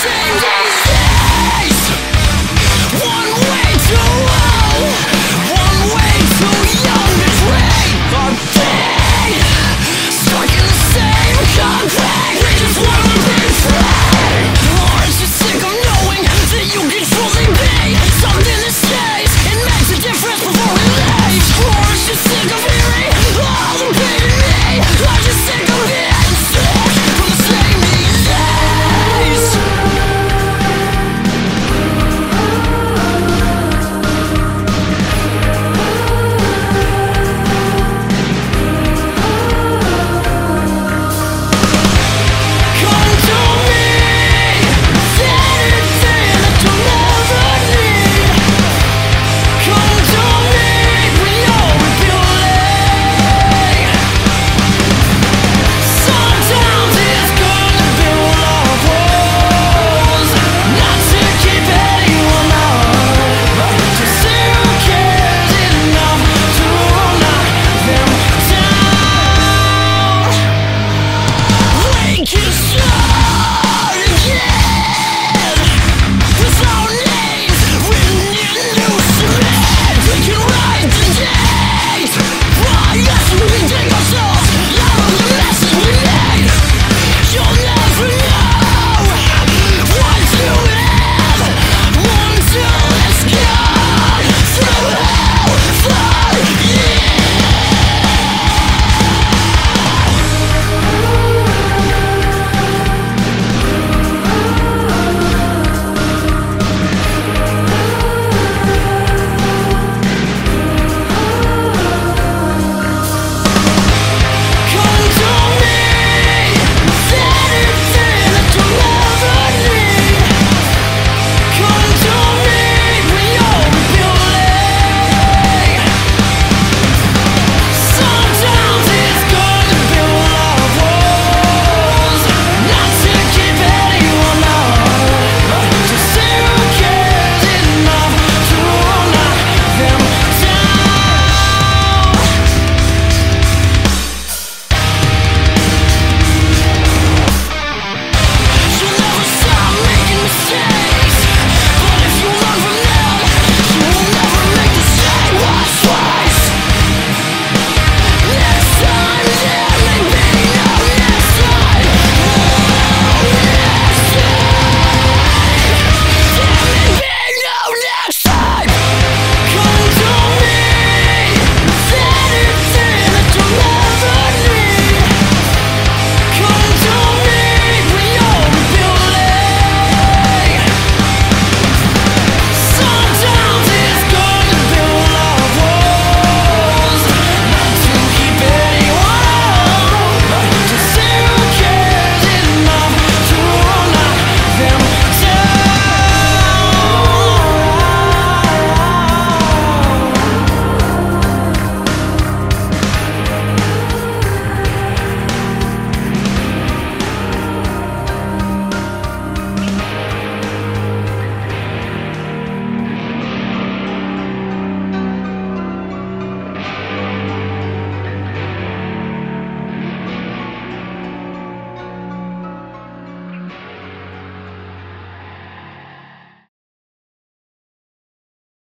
Sing.